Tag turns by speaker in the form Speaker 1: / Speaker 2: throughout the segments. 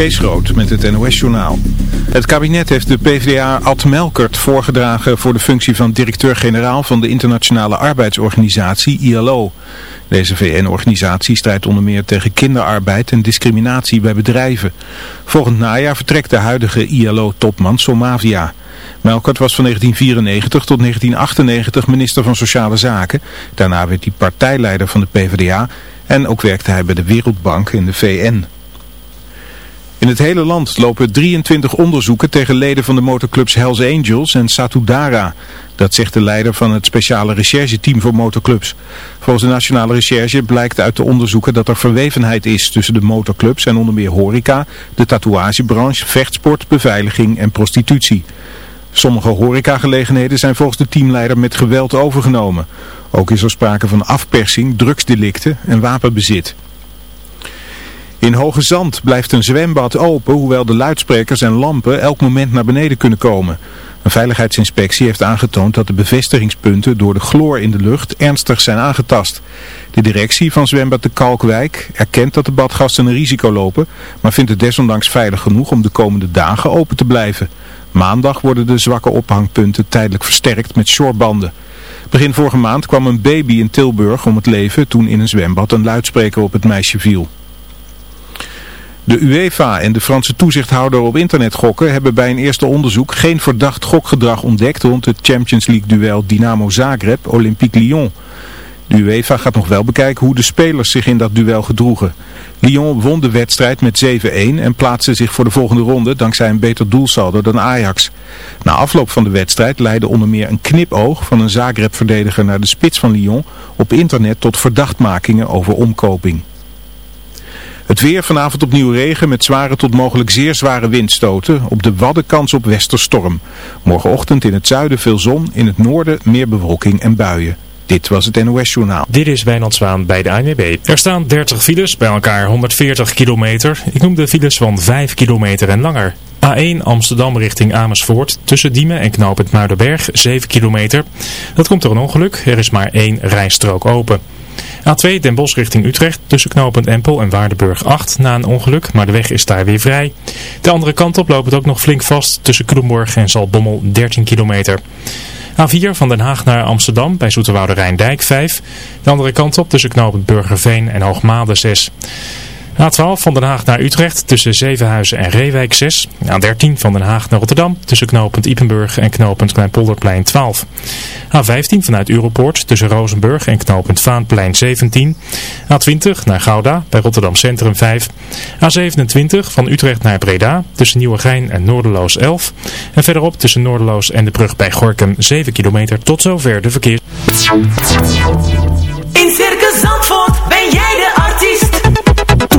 Speaker 1: Kees Groot met het NOS-journaal. Het kabinet heeft de PvdA Ad Melkert voorgedragen voor de functie van directeur-generaal van de Internationale Arbeidsorganisatie ILO. Deze VN-organisatie strijdt onder meer tegen kinderarbeid en discriminatie bij bedrijven. Volgend najaar vertrekt de huidige ILO-topman Somavia. Melkert was van 1994 tot 1998 minister van Sociale Zaken. Daarna werd hij partijleider van de PvdA en ook werkte hij bij de Wereldbank in de VN. In het hele land lopen 23 onderzoeken tegen leden van de motorclubs Hells Angels en Satudara. Dat zegt de leider van het speciale rechercheteam voor motorclubs. Volgens de Nationale Recherche blijkt uit de onderzoeken dat er verwevenheid is tussen de motorclubs en onder meer horeca, de tatoeagebranche, vechtsport, beveiliging en prostitutie. Sommige horecagelegenheden zijn volgens de teamleider met geweld overgenomen. Ook is er sprake van afpersing, drugsdelicten en wapenbezit. In Hoge Zand blijft een zwembad open, hoewel de luidsprekers en lampen elk moment naar beneden kunnen komen. Een veiligheidsinspectie heeft aangetoond dat de bevestigingspunten door de chloor in de lucht ernstig zijn aangetast. De directie van zwembad de Kalkwijk erkent dat de badgasten een risico lopen, maar vindt het desondanks veilig genoeg om de komende dagen open te blijven. Maandag worden de zwakke ophangpunten tijdelijk versterkt met shorebanden. Begin vorige maand kwam een baby in Tilburg om het leven toen in een zwembad een luidspreker op het meisje viel. De UEFA en de Franse toezichthouder op internetgokken hebben bij een eerste onderzoek geen verdacht gokgedrag ontdekt rond het Champions League duel Dynamo Zagreb-Olympique Lyon. De UEFA gaat nog wel bekijken hoe de spelers zich in dat duel gedroegen. Lyon won de wedstrijd met 7-1 en plaatste zich voor de volgende ronde dankzij een beter doelsaldo dan Ajax. Na afloop van de wedstrijd leidde onder meer een knipoog van een Zagreb-verdediger naar de spits van Lyon op internet tot verdachtmakingen over omkoping. Het weer vanavond opnieuw regen met zware tot mogelijk zeer zware windstoten. Op de Wadden kans op westerstorm. Morgenochtend in het zuiden veel zon, in het noorden meer bewolking en buien. Dit was het NOS Journaal.
Speaker 2: Dit is Wijnand Zwaan bij de ANWB. Er staan 30 files, bij elkaar 140 kilometer. Ik noem de files van 5 kilometer en langer. A1 Amsterdam richting Amersfoort. Tussen Diemen en Knoop het Muidenberg 7 kilometer. Dat komt door een ongeluk. Er is maar één rijstrook open. A2 Den Bosch richting Utrecht tussen knooppunt Empel en Waardenburg 8 na een ongeluk, maar de weg is daar weer vrij. De andere kant op loopt het ook nog flink vast tussen Kroenborg en Zaltbommel 13 kilometer. A4 van Den Haag naar Amsterdam bij Zoeterwoude Rijndijk 5. De andere kant op tussen knooppunt Burgerveen en Hoogmade 6. A12 van Den Haag naar Utrecht tussen Zevenhuizen en Reewijk 6. A13 van Den Haag naar Rotterdam tussen knooppunt Ipenburg en knooppunt Kleinpolderplein 12. A15 vanuit Europoort tussen Rozenburg en knooppunt Vaanplein 17. A20 naar Gouda bij Rotterdam Centrum 5. A27 van Utrecht naar Breda tussen Nieuwegein en Noorderloos 11. En verderop tussen Noorderloos en de brug bij Gorkum 7 kilometer tot zover de verkeer.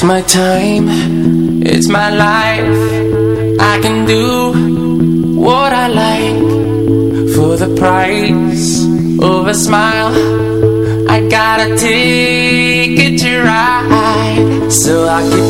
Speaker 3: It's my time, it's my life. I can do what I like for the price of a smile. I got a ticket to ride, so I keep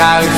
Speaker 4: uit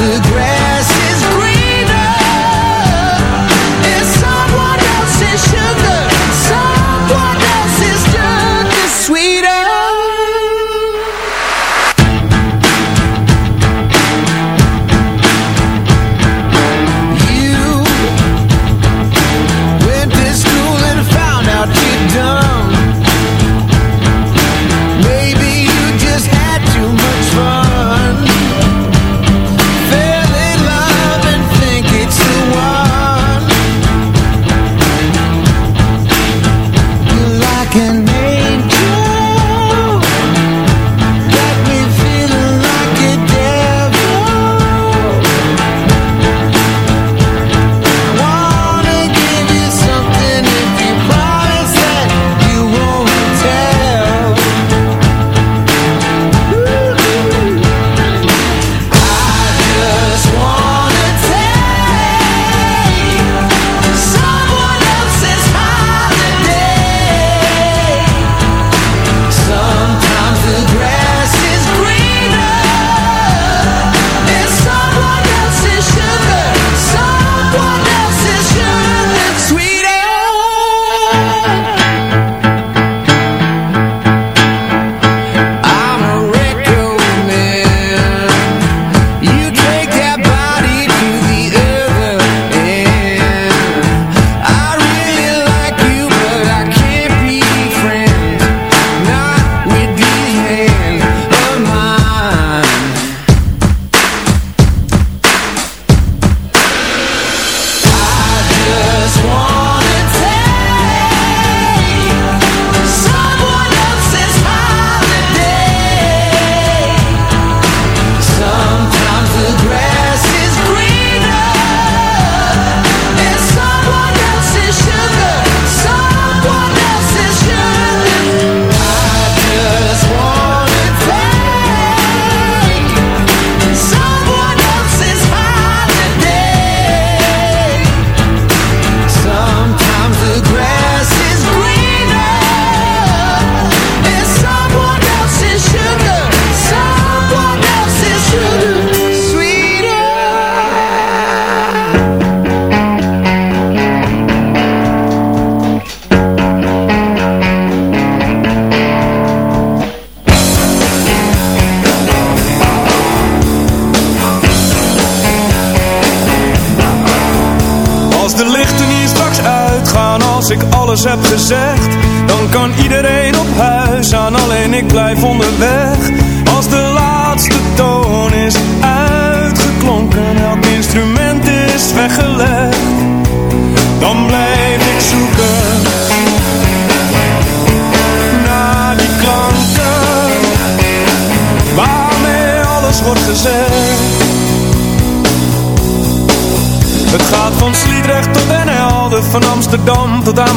Speaker 5: the grow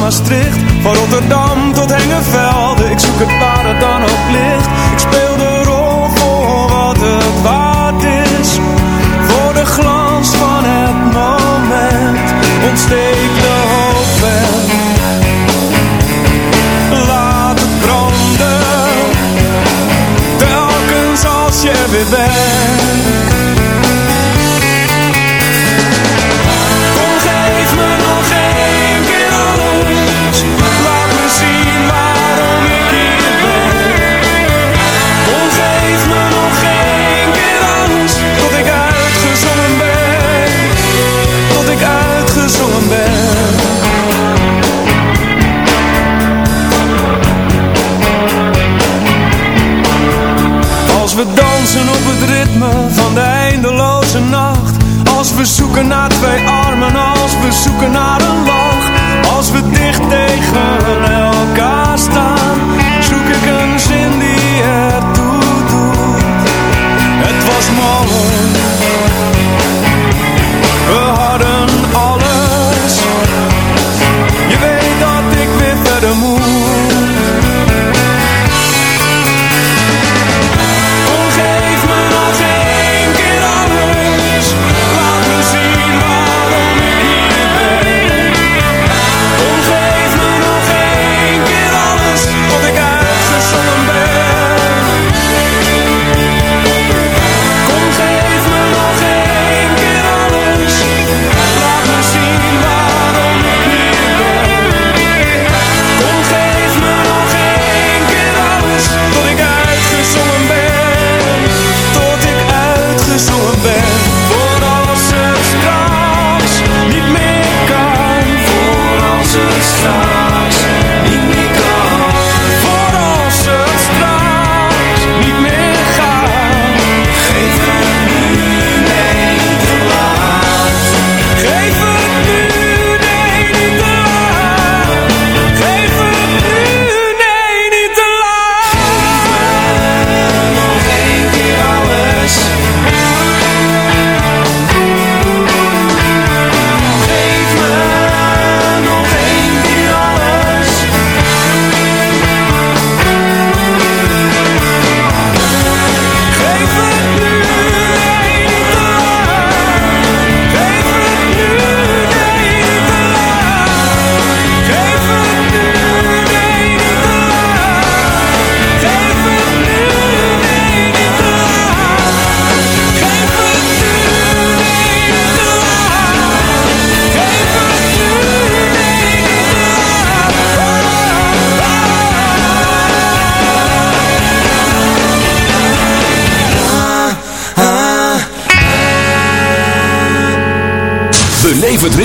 Speaker 5: Maastricht, van Rotterdam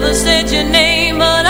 Speaker 6: never said your name, but
Speaker 7: I